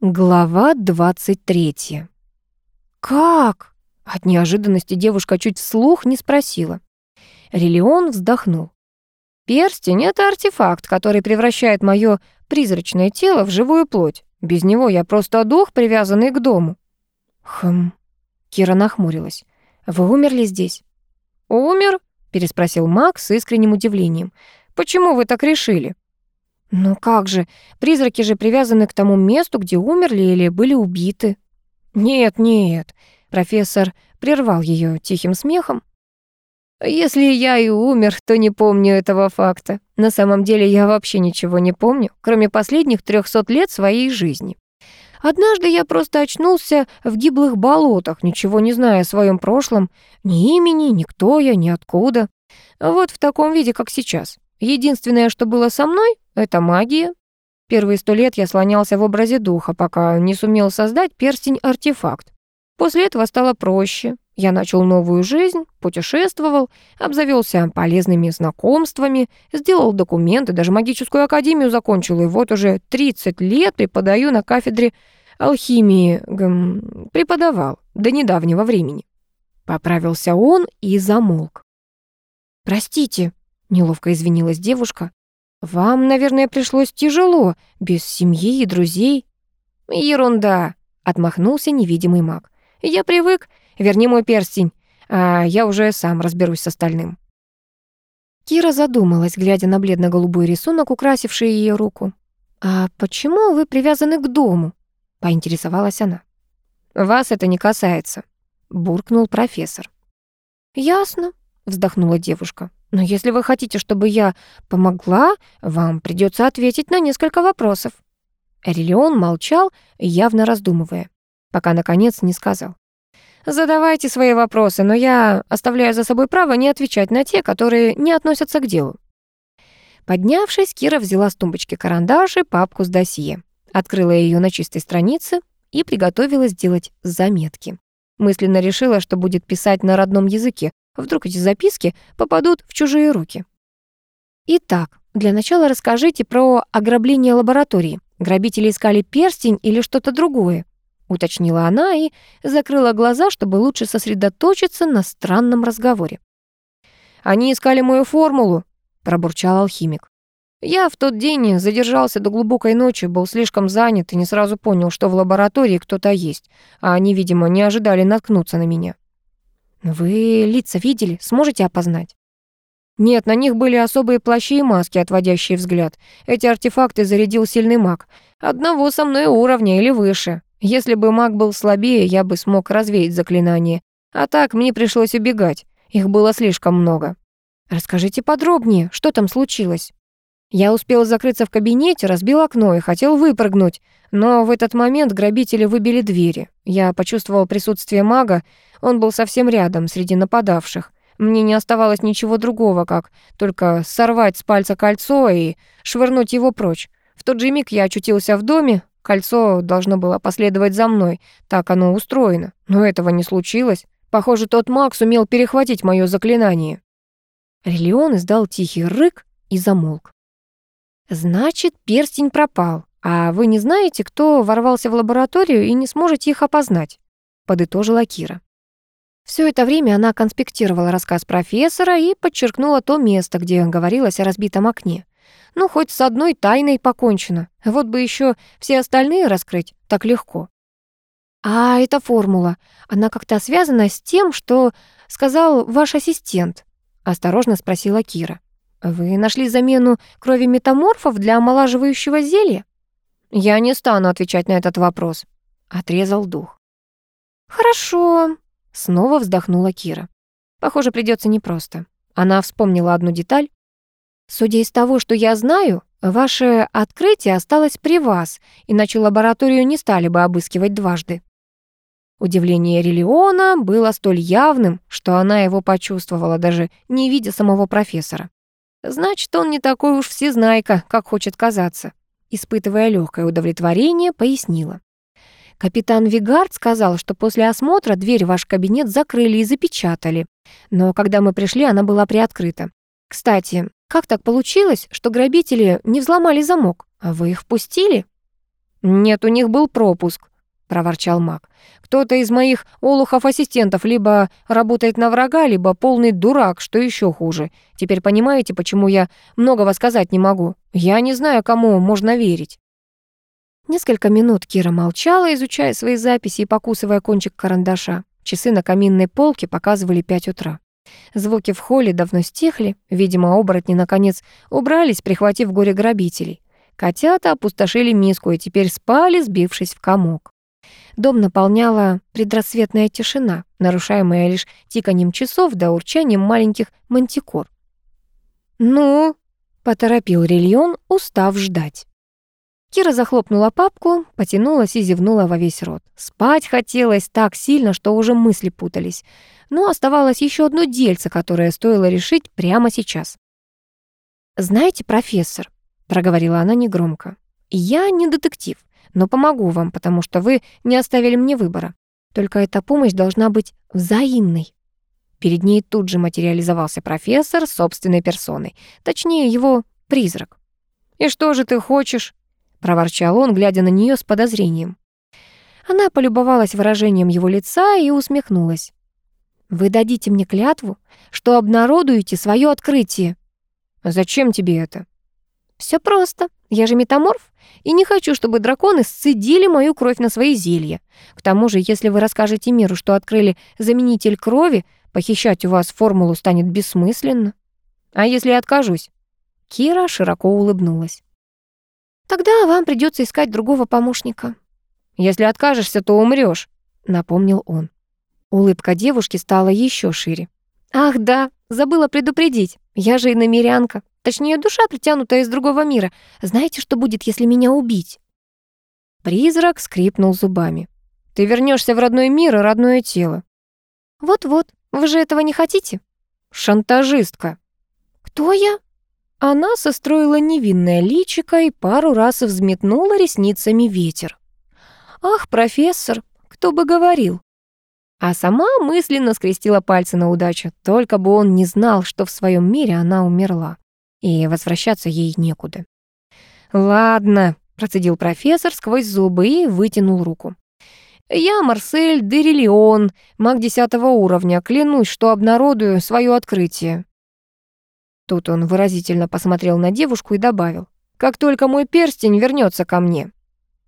Глава 23. «Как?» От неожиданности девушка чуть вслух не спросила. Релион вздохнул. «Перстень — это артефакт, который превращает мое призрачное тело в живую плоть. Без него я просто дух, привязанный к дому». «Хм...» Кира нахмурилась. «Вы умерли здесь?» «Умер?» — переспросил Макс с искренним удивлением. «Почему вы так решили?» «Ну как же, призраки же привязаны к тому месту, где умерли или были убиты». «Нет, нет», — профессор прервал ее тихим смехом. «Если я и умер, то не помню этого факта. На самом деле я вообще ничего не помню, кроме последних трехсот лет своей жизни. Однажды я просто очнулся в гиблых болотах, ничего не зная о своем прошлом, ни имени, ни кто я, ни откуда. Вот в таком виде, как сейчас. Единственное, что было со мной, — это магия. Первые сто лет я слонялся в образе духа, пока не сумел создать перстень-артефакт. После этого стало проще. Я начал новую жизнь, путешествовал, обзавелся полезными знакомствами, сделал документы, даже магическую академию закончил, и вот уже 30 лет преподаю на кафедре алхимии, гм, преподавал до недавнего времени. Поправился он и замолк. «Простите», Неловко извинилась девушка. «Вам, наверное, пришлось тяжело, без семьи и друзей». «Ерунда», — отмахнулся невидимый маг. «Я привык. Верни мой перстень, а я уже сам разберусь с остальным». Кира задумалась, глядя на бледно-голубой рисунок, украсивший ее руку. «А почему вы привязаны к дому?» — поинтересовалась она. «Вас это не касается», — буркнул профессор. «Ясно», — вздохнула девушка. Но если вы хотите, чтобы я помогла, вам придется ответить на несколько вопросов». Эрилион молчал, явно раздумывая, пока, наконец, не сказал. «Задавайте свои вопросы, но я оставляю за собой право не отвечать на те, которые не относятся к делу». Поднявшись, Кира взяла с тумбочки карандаш и папку с досье, открыла ее на чистой странице и приготовилась делать заметки. Мысленно решила, что будет писать на родном языке, Вдруг эти записки попадут в чужие руки. Итак, для начала расскажите про ограбление лаборатории. Грабители искали перстень или что-то другое? Уточнила она и закрыла глаза, чтобы лучше сосредоточиться на странном разговоре. «Они искали мою формулу», — пробурчал алхимик. «Я в тот день задержался до глубокой ночи, был слишком занят и не сразу понял, что в лаборатории кто-то есть, а они, видимо, не ожидали наткнуться на меня. Вы лица видели? Сможете опознать? Нет, на них были особые плащи и маски, отводящие взгляд. Эти артефакты зарядил сильный маг. Одного со мной уровня или выше. Если бы маг был слабее, я бы смог развеять заклинание. А так мне пришлось убегать. Их было слишком много. Расскажите подробнее, что там случилось? Я успел закрыться в кабинете, разбил окно и хотел выпрыгнуть, но в этот момент грабители выбили двери. Я почувствовал присутствие мага, он был совсем рядом, среди нападавших. Мне не оставалось ничего другого, как только сорвать с пальца кольцо и швырнуть его прочь. В тот же миг я очутился в доме, кольцо должно было последовать за мной, так оно устроено, но этого не случилось. Похоже, тот маг сумел перехватить моё заклинание. Релион издал тихий рык и замолк. «Значит, перстень пропал, а вы не знаете, кто ворвался в лабораторию и не сможете их опознать», — подытожила Кира. Все это время она конспектировала рассказ профессора и подчеркнула то место, где говорилось о разбитом окне. Ну, хоть с одной тайной покончено. Вот бы еще все остальные раскрыть так легко. «А эта формула, она как-то связана с тем, что сказал ваш ассистент?» — осторожно спросила Кира. «Вы нашли замену крови метаморфов для омолаживающего зелья?» «Я не стану отвечать на этот вопрос», — отрезал дух. «Хорошо», — снова вздохнула Кира. «Похоже, придется непросто». Она вспомнила одну деталь. «Судя из того, что я знаю, ваше открытие осталось при вас, иначе лабораторию не стали бы обыскивать дважды». Удивление Релиона было столь явным, что она его почувствовала, даже не видя самого профессора. Значит, он не такой уж всезнайка, как хочет казаться. Испытывая легкое удовлетворение, пояснила. Капитан Вигард сказал, что после осмотра дверь в ваш кабинет закрыли и запечатали. Но когда мы пришли, она была приоткрыта. Кстати, как так получилось, что грабители не взломали замок? А вы их впустили? «Нет, у них был пропуск», — проворчал маг. «Кто-то из моих олухов-ассистентов либо работает на врага, либо полный дурак, что еще хуже. Теперь понимаете, почему я многого сказать не могу? Я не знаю, кому можно верить». Несколько минут Кира молчала, изучая свои записи и покусывая кончик карандаша. Часы на каминной полке показывали пять утра. Звуки в холле давно стихли, видимо, оборотни, наконец, убрались, прихватив горе грабителей. Котята опустошили миску и теперь спали, сбившись в комок. Дом наполняла предрассветная тишина, нарушаемая лишь тиканьем часов да урчанием маленьких мантикор. «Ну?» — поторопил Рильон, устав ждать. Кира захлопнула папку, потянулась и зевнула во весь рот. Спать хотелось так сильно, что уже мысли путались. Но оставалось еще одно дельце, которое стоило решить прямо сейчас. «Знаете, профессор», — проговорила она негромко, «я не детектив, но помогу вам, потому что вы не оставили мне выбора. Только эта помощь должна быть взаимной». Перед ней тут же материализовался профессор собственной персоной, точнее, его призрак. «И что же ты хочешь?» — проворчал он, глядя на нее с подозрением. Она полюбовалась выражением его лица и усмехнулась. «Вы дадите мне клятву, что обнародуете свое открытие». «Зачем тебе это?» Все просто. Я же метаморф, и не хочу, чтобы драконы сцедили мою кровь на свои зелья. К тому же, если вы расскажете миру, что открыли заменитель крови, похищать у вас формулу станет бессмысленно. А если я откажусь?» Кира широко улыбнулась. Тогда вам придется искать другого помощника. Если откажешься, то умрёшь, напомнил он. Улыбка девушки стала ещё шире. Ах, да, забыла предупредить. Я же иномерянка, точнее, душа, притянутая из другого мира. Знаете, что будет, если меня убить? Призрак скрипнул зубами. Ты вернёшься в родной мир и родное тело. Вот-вот, вы же этого не хотите? Шантажистка. Кто я? Она состроила невинное личико и пару раз взметнула ресницами ветер. «Ах, профессор, кто бы говорил!» А сама мысленно скрестила пальцы на удачу, только бы он не знал, что в своем мире она умерла, и возвращаться ей некуда. «Ладно», — процедил профессор сквозь зубы и вытянул руку. «Я Марсель Дериллион, маг десятого уровня, клянусь, что обнародую свое открытие. Тут он выразительно посмотрел на девушку и добавил. «Как только мой перстень вернется ко мне».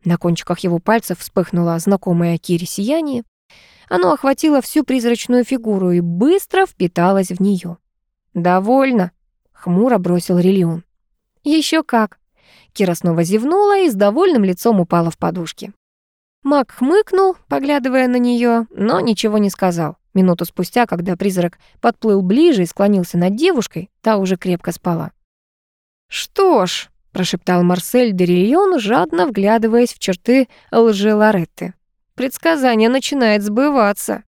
На кончиках его пальцев вспыхнуло знакомое Кире сияние. Оно охватило всю призрачную фигуру и быстро впиталось в нее. «Довольно», — хмуро бросил Рильон. Еще как». Кира снова зевнула и с довольным лицом упала в подушки. Мак хмыкнул, поглядывая на нее, но ничего не сказал. Минуту спустя, когда призрак подплыл ближе и склонился над девушкой, та уже крепко спала. «Что ж», — прошептал Марсель Дерильон, жадно вглядываясь в черты лжи Лоретты, «предсказание начинает сбываться».